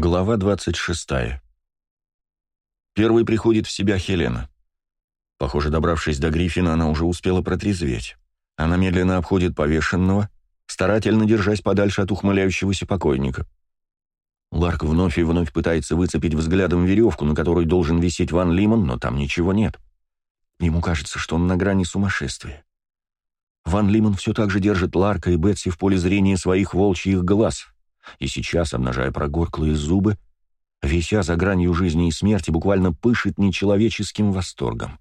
Глава 26. Первой приходит в себя Хелена. Похоже, добравшись до Гриффина, она уже успела протрезветь. Она медленно обходит повешенного, старательно держась подальше от ухмыляющегося покойника. Ларк вновь и вновь пытается выцепить взглядом веревку, на которой должен висеть Ван Лимон, но там ничего нет. Ему кажется, что он на грани сумасшествия. Ван Лимон все так же держит Ларка и Бетси в поле зрения своих волчьих глаз — и сейчас, обнажая прогорклые зубы, вися за гранью жизни и смерти, буквально пышет нечеловеческим восторгом.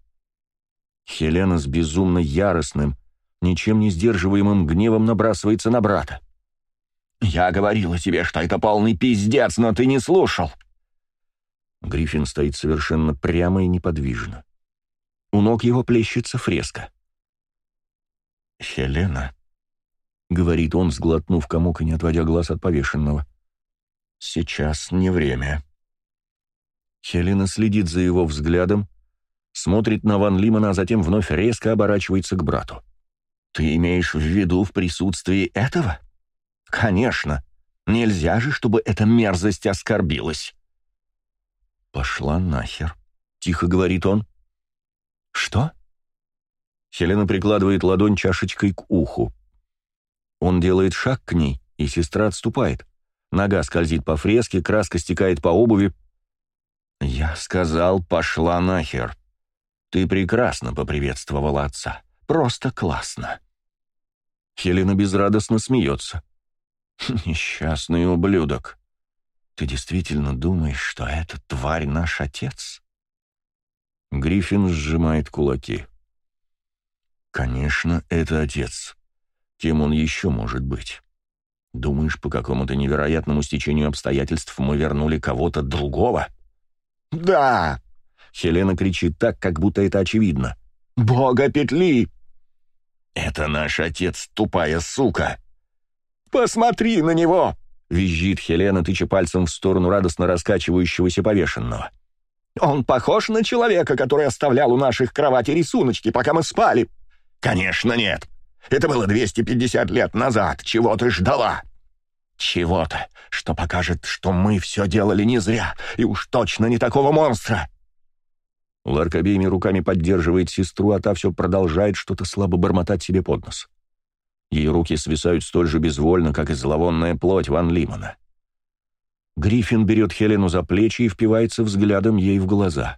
Хелена с безумно яростным, ничем не сдерживаемым гневом набрасывается на брата. «Я говорила тебе, что это полный пиздец, но ты не слушал!» Гриффин стоит совершенно прямо и неподвижно. У ног его плещется фреска. «Хелена», — говорит он, сглотнув комок и не отводя глаз от повешенного. «Сейчас не время». Хелена следит за его взглядом, смотрит на Ван Лимана, а затем вновь резко оборачивается к брату. «Ты имеешь в виду в присутствии этого?» «Конечно. Нельзя же, чтобы эта мерзость оскорбилась». «Пошла нахер», — тихо говорит он. «Что?» Хелена прикладывает ладонь чашечкой к уху. Он делает шаг к ней, и сестра отступает. Нога скользит по фреске, краска стекает по обуви. «Я сказал, пошла нахер. Ты прекрасно поприветствовала отца. Просто классно». Хелена безрадостно смеется. «Несчастный ублюдок. Ты действительно думаешь, что эта тварь наш отец?» Гриффин сжимает кулаки. «Конечно, это отец. Кем он еще может быть? Думаешь, по какому-то невероятному стечению обстоятельств мы вернули кого-то другого? Да! Хелена кричит так, как будто это очевидно. Бога петли! Это наш отец, тупая сука! Посмотри на него! Визжит Хелена, тыча пальцем в сторону радостно раскачивающегося повешенного. «Он похож на человека, который оставлял у наших кровати рисуночки, пока мы спали?» «Конечно нет. Это было 250 лет назад. Чего ты ждала?» «Чего-то, что покажет, что мы все делали не зря, и уж точно не такого монстра!» Ларк обеими руками поддерживает сестру, а та все продолжает что-то слабо бормотать себе под нос. Ее руки свисают столь же безвольно, как и зловонная плоть Ван Лимана. Гриффин берет Хелену за плечи и впивается взглядом ей в глаза.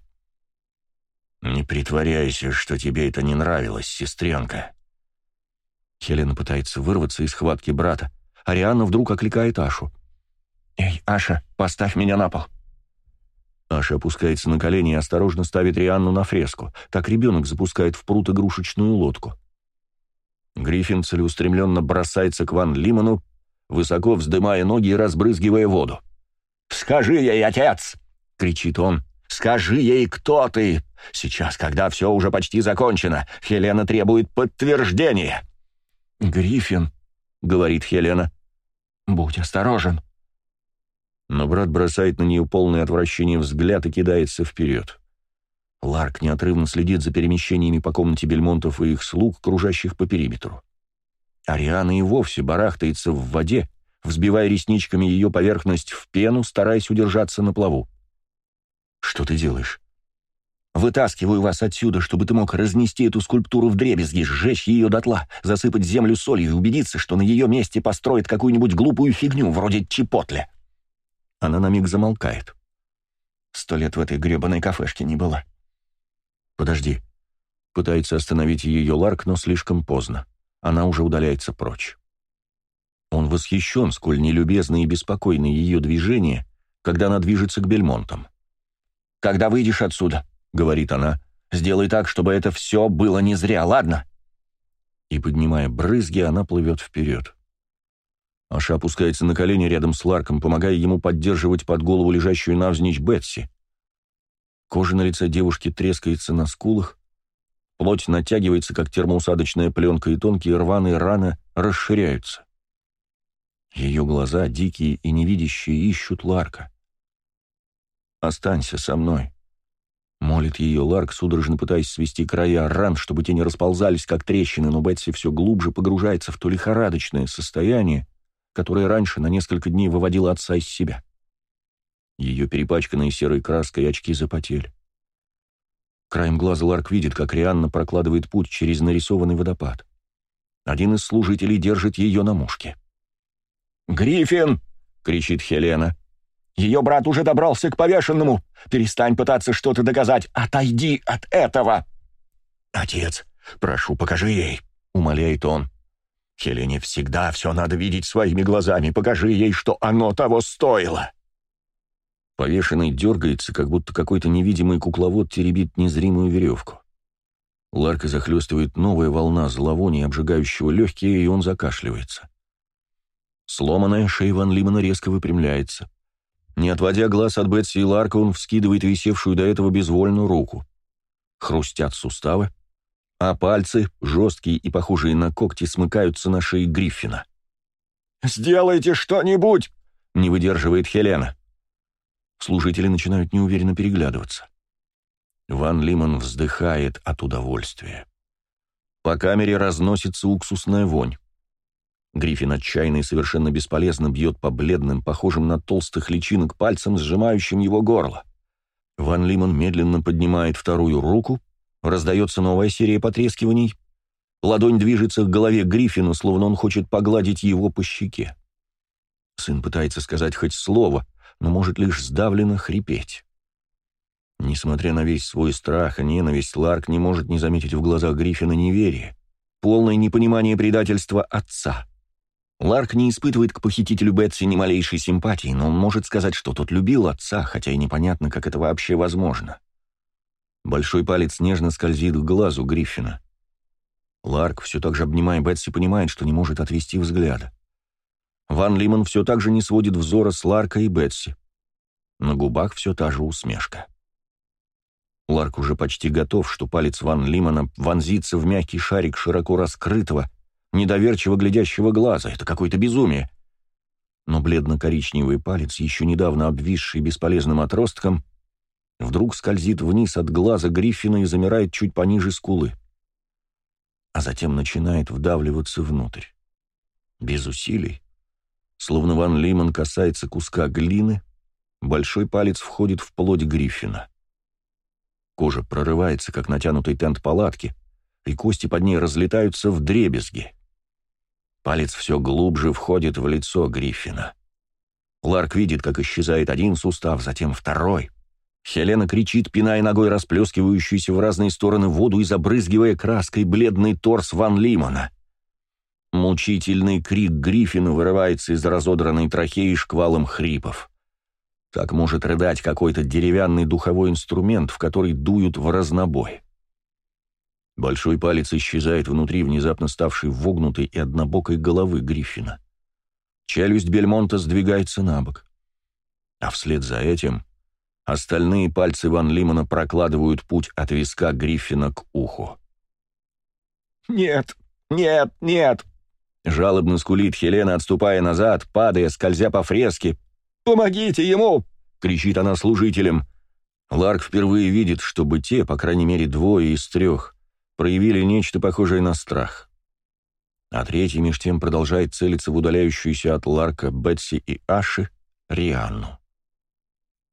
«Не притворяйся, что тебе это не нравилось, сестренка», Хелена пытается вырваться из схватки брата. Ариана вдруг окликает Ашу. «Эй, Аша, поставь меня на пол!» Аша опускается на колени и осторожно ставит Рианну на фреску. Так ребенок запускает в пруд игрушечную лодку. Гриффин целеустремленно бросается к Ван Лиману, высоко вздымая ноги и разбрызгивая воду. «Скажи ей, отец!» — кричит он. «Скажи ей, кто ты! Сейчас, когда все уже почти закончено, Хелена требует подтверждения!» «Гриффин», — говорит Хелена, — «будь осторожен». Но брат бросает на нее полное отвращение взгляд и кидается вперед. Ларк неотрывно следит за перемещениями по комнате Бельмонтов и их слуг, кружащих по периметру. Ариана и вовсе барахтается в воде, взбивая ресничками ее поверхность в пену, стараясь удержаться на плаву. «Что ты делаешь?» Вытаскиваю вас отсюда, чтобы ты мог разнести эту скульптуру в дребезги, сжечь ее дотла, засыпать землю солью и убедиться, что на ее месте построят какую-нибудь глупую фигню, вроде чипотля». Она на миг замолкает. Сто лет в этой гребаной кафешке не было. «Подожди». Пытается остановить ее Ларк, но слишком поздно. Она уже удаляется прочь. Он восхищен, сколь нелюбезны и беспокойны ее движения, когда она движется к Бельмонтам. «Когда выйдешь отсюда, — говорит она, — «сделай так, чтобы это все было не зря, ладно?» И, поднимая брызги, она плывет вперед. Аша опускается на колени рядом с Ларком, помогая ему поддерживать под голову лежащую навзничь Бетси. Кожа на лице девушки трескается на скулах, плоть натягивается, как термоусадочная пленка, и тонкие рваные раны расширяются. Ее глаза, дикие и невидящие, ищут Ларка. «Останься со мной», Молит ее Ларк, судорожно пытаясь свести края ран, чтобы те не расползались, как трещины, но Бетси все глубже погружается в то лихорадочное состояние, которое раньше на несколько дней выводило отца из себя. Ее перепачканные серой краской очки запотели. Краем глаза Ларк видит, как Рианна прокладывает путь через нарисованный водопад. Один из служителей держит ее на мушке. «Гриффин!» — кричит Хелена. «Ее брат уже добрался к повешенному! Перестань пытаться что-то доказать! Отойди от этого!» «Отец, прошу, покажи ей!» — умоляет он. «Хелене всегда все надо видеть своими глазами. Покажи ей, что оно того стоило!» Повешенный дергается, как будто какой-то невидимый кукловод теребит незримую веревку. Ларка захлестывает новая волна зловония, обжигающего легкие, и он закашливается. Сломанная шея Ван Лимана резко выпрямляется. Не отводя глаз от Бетси и Ларка, он вскидывает висевшую до этого безвольную руку. Хрустят суставы, а пальцы, жесткие и похожие на когти, смыкаются на шее Гриффина. «Сделайте что-нибудь!» — не выдерживает Хелена. Служители начинают неуверенно переглядываться. Ван Лиман вздыхает от удовольствия. По камере разносится уксусная вонь. Гриффин отчаянно и совершенно бесполезно бьет по бледным, похожим на толстых личинок пальцем, сжимающим его горло. Ван Лиман медленно поднимает вторую руку, раздается новая серия потрескиваний. Ладонь движется к голове Гриффина, словно он хочет погладить его по щеке. Сын пытается сказать хоть слово — но может лишь сдавленно хрипеть. Несмотря на весь свой страх и ненависть, Ларк не может не заметить в глазах Гриффина неверие, полное непонимание предательства отца. Ларк не испытывает к похитителю Бетси ни малейшей симпатии, но он может сказать, что тот любил отца, хотя и непонятно, как это вообще возможно. Большой палец нежно скользит к глазу Гриффина. Ларк, все так же обнимая Бетси, понимает, что не может отвести взгляда. Ван Лиман все так же не сводит взора с Ларка и Бетси. На губах все та же усмешка. Ларк уже почти готов, что палец Ван Лимана вонзится в мягкий шарик широко раскрытого, недоверчиво глядящего глаза. Это какое-то безумие. Но бледно-коричневый палец, еще недавно обвисший бесполезным отростком, вдруг скользит вниз от глаза Гриффина и замирает чуть пониже скулы. А затем начинает вдавливаться внутрь. Без усилий, Словно Ван Лиман касается куска глины, большой палец входит в плоть Гриффина. Кожа прорывается, как натянутый тент палатки, и кости под ней разлетаются в дребезги. Палец все глубже входит в лицо Гриффина. Ларк видит, как исчезает один сустав, затем второй. Хелена кричит, пиная ногой расплескивающуюся в разные стороны воду и забрызгивая краской бледный торс Ван Лимана. Мучительный крик Гриффина вырывается из разодранной трахеи шквалом хрипов. Так может рыдать какой-то деревянный духовой инструмент, в который дуют в разнобой. Большой палец исчезает внутри внезапно ставшей вогнутой и однобокой головы Гриффина. Челюсть Бельмонта сдвигается на бок. А вслед за этим остальные пальцы Ван Лимана прокладывают путь от виска Гриффина к уху. «Нет, нет, нет!» Жалобно скулит Хелена, отступая назад, падая, скользя по фреске. «Помогите ему!» — кричит она служителям. Ларк впервые видит, чтобы те, по крайней мере двое из трех, проявили нечто похожее на страх. А третий меж тем продолжает целиться в удаляющуюся от Ларка Бетси и Аши Рианну.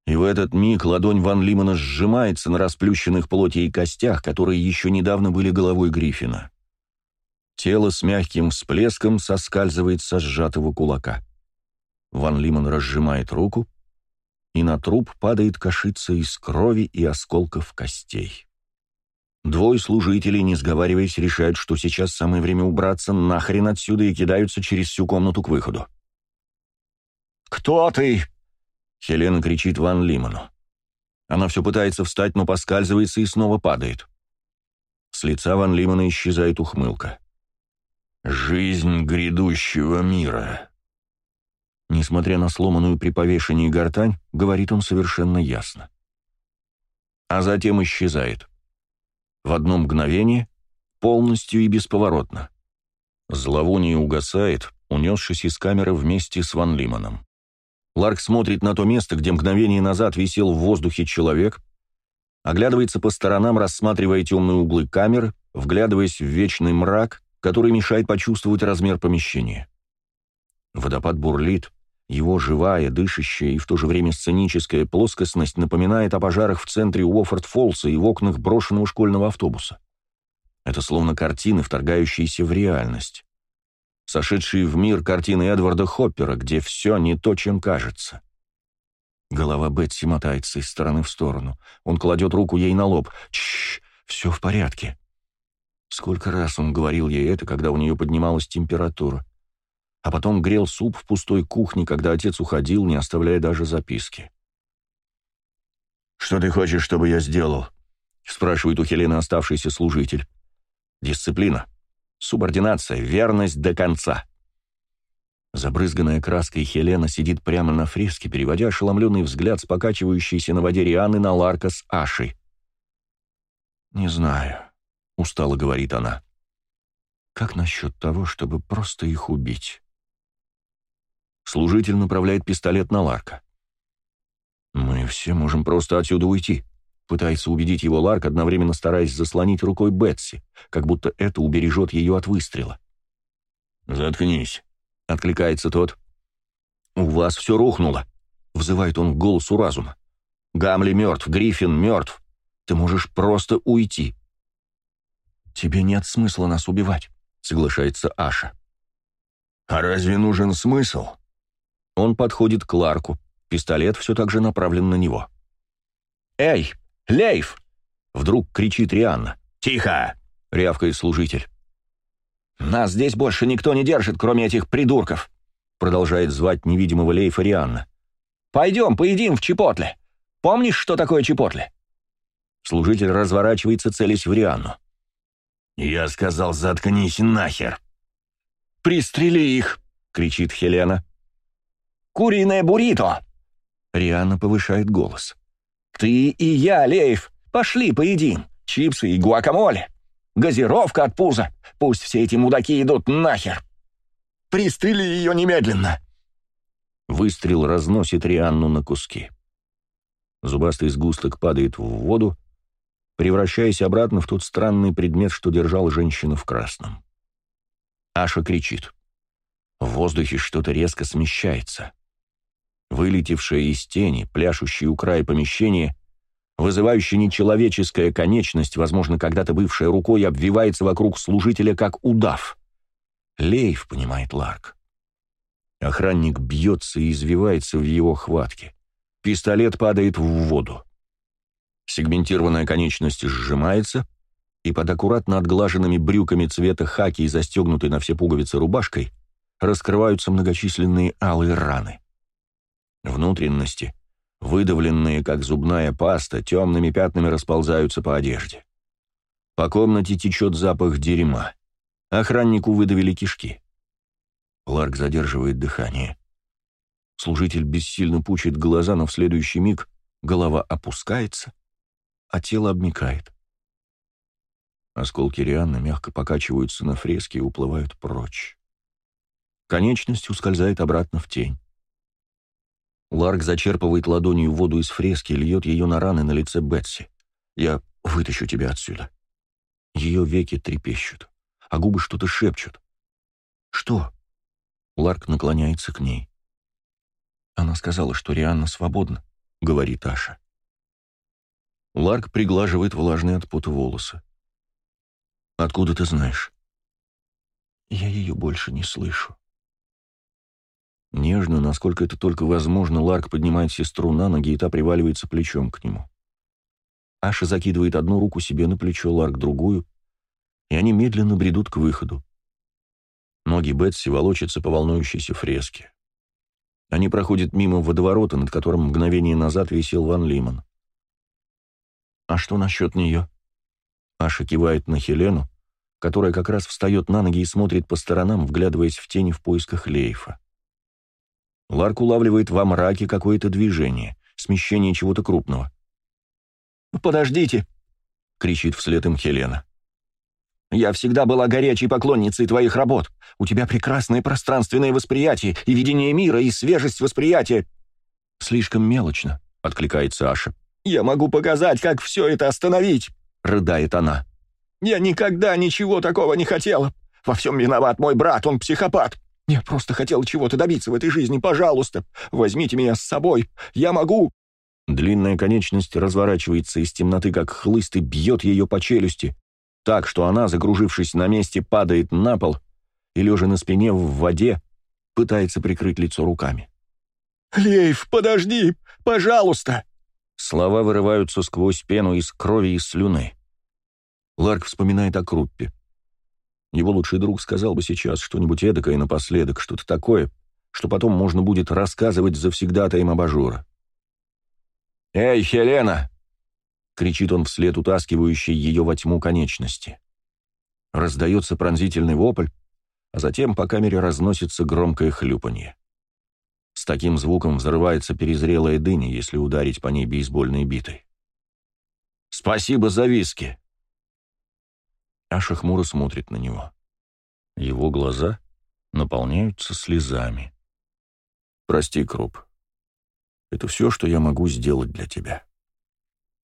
И в этот миг ладонь Ван Лимана сжимается на расплющенных плоти и костях, которые еще недавно были головой Гриффина. Тело с мягким всплеском соскальзывает со сжатого кулака. Ван Лиман разжимает руку, и на труп падает кашица из крови и осколков костей. Двое служителей, не сговариваясь, решают, что сейчас самое время убраться нахрен отсюда и кидаются через всю комнату к выходу. «Кто ты?» — Хелена кричит Ван Лиману. Она все пытается встать, но поскальзывается и снова падает. С лица Ван Лимана исчезает ухмылка. Жизнь грядущего мира. Несмотря на сломанную при повешении гортань, говорит он совершенно ясно. А затем исчезает. В одно мгновение, полностью и бесповоротно. Зловоние угасает, унесшись из камеры вместе с Ван Лиманом. Ларк смотрит на то место, где мгновение назад висел в воздухе человек, оглядывается по сторонам, рассматривая темные углы камеры, вглядываясь в вечный мрак, который мешает почувствовать размер помещения. Водопад бурлит, Его живая, дышащая и в то же время сценическая плоскостность напоминает о пожарах в центре Уофорд-Фоллса и в окнах брошенного школьного автобуса. Это словно картины, вторгающиеся в реальность. Сошедшие в мир картины Эдварда Хоппера, где все не то, чем кажется. Голова Бетси мотается из стороны в сторону. Он кладет руку ей на лоб. «Чш, все в порядке». Сколько раз он говорил ей это, когда у нее поднималась температура а потом грел суп в пустой кухне, когда отец уходил, не оставляя даже записки. «Что ты хочешь, чтобы я сделал?» — спрашивает у Хелены оставшийся служитель. «Дисциплина, субординация, верность до конца». Забрызганная краской Хелена сидит прямо на фреске, переводя ошеломленный взгляд с покачивающейся на воде Рианы на Ларка с Ашей. «Не знаю», — устало говорит она. «Как насчет того, чтобы просто их убить?» Служитель направляет пистолет на Ларка. «Мы все можем просто отсюда уйти», — пытается убедить его Ларк, одновременно стараясь заслонить рукой Бетси, как будто это убережет ее от выстрела. «Заткнись», — откликается тот. «У вас все рухнуло», — взывает он к голосу разума. «Гамли мертв, Гриффин мертв. Ты можешь просто уйти». «Тебе нет смысла нас убивать», — соглашается Аша. «А разве нужен смысл?» Он подходит к Ларку. Пистолет все так же направлен на него. «Эй, Лейф!» — вдруг кричит Рианна. «Тихо!» — рявкает служитель. «Нас здесь больше никто не держит, кроме этих придурков!» — продолжает звать невидимого Лейфа Рианна. «Пойдем, поедим в Чепотле! Помнишь, что такое Чепотле?» Служитель разворачивается, целясь в Рианну. «Я сказал, заткнись нахер!» «Пристрели их!» — кричит Хелена. Куриное буррито!» Риана повышает голос. «Ты и я, Лейф, пошли поедим. Чипсы и гуакамоле. Газировка от пуза. Пусть все эти мудаки идут нахер. Пристрели ее немедленно!» Выстрел разносит Рианну на куски. Зубастый сгусток падает в воду, превращаясь обратно в тот странный предмет, что держал женщину в красном. Аша кричит. В воздухе что-то резко смещается. Вылетевшая из тени, пляшущая у края помещения, вызывающая нечеловеческая конечность, возможно, когда-то бывшая рукой, обвивается вокруг служителя, как удав. Лейв, понимает Ларк. Охранник бьется и извивается в его хватке. Пистолет падает в воду. Сегментированная конечность сжимается, и под аккуратно отглаженными брюками цвета хаки и застегнутой на все пуговицы рубашкой раскрываются многочисленные алые раны. Внутренности, выдавленные, как зубная паста, темными пятнами расползаются по одежде. По комнате течет запах дерьма. Охраннику выдавили кишки. Ларк задерживает дыхание. Служитель бессильно пучит глаза, но в следующий миг голова опускается, а тело обмикает. Осколки Рианны мягко покачиваются на фреске и уплывают прочь. Конечность ускользает обратно в тень. Ларк зачерпывает ладонью воду из фрески и льет ее на раны на лице Бетси. «Я вытащу тебя отсюда». Ее веки трепещут, а губы что-то шепчут. «Что?» Ларк наклоняется к ней. «Она сказала, что Рианна свободна», — говорит Аша. Ларк приглаживает влажные от пота волосы. «Откуда ты знаешь?» «Я ее больше не слышу». Нежно, насколько это только возможно, Ларк поднимает сестру на ноги, и та приваливается плечом к нему. Аша закидывает одну руку себе на плечо, Ларк другую, и они медленно бредут к выходу. Ноги Бетси волочатся по волнующейся фреске. Они проходят мимо водоворота, над которым мгновение назад висел Ван Лиман. «А что насчет нее?» Аша кивает на Хелену, которая как раз встает на ноги и смотрит по сторонам, вглядываясь в тени в поисках Лейфа. Ларк улавливает во мраке какое-то движение, смещение чего-то крупного. «Подождите!» — кричит вслед им Хелена. «Я всегда была горячей поклонницей твоих работ. У тебя прекрасное пространственное восприятие и видение мира, и свежесть восприятия». «Слишком мелочно», — откликается Аша. «Я могу показать, как все это остановить», — рыдает она. «Я никогда ничего такого не хотела. Во всем виноват мой брат, он психопат. Я просто хотел чего-то добиться в этой жизни. Пожалуйста, возьмите меня с собой. Я могу...» Длинная конечность разворачивается из темноты, как хлыст, и бьет ее по челюсти, так, что она, закружившись на месте, падает на пол и, лежа на спине в воде, пытается прикрыть лицо руками. «Лейф, подожди! Пожалуйста!» Слова вырываются сквозь пену из крови и слюны. Ларк вспоминает о Круппе. Его лучший друг сказал бы сейчас что-нибудь эдакое напоследок, что-то такое, что потом можно будет рассказывать завсегдатаем абажура. «Эй, Хелена!» — кричит он вслед утаскивающей ее во тьму конечности. Раздается пронзительный вопль, а затем по камере разносится громкое хлюпанье. С таким звуком взрывается перезрелая дыня, если ударить по ней бейсбольной битой. «Спасибо за виски!» Аша хмуро смотрит на него. Его глаза наполняются слезами. «Прости, Круп. Это все, что я могу сделать для тебя».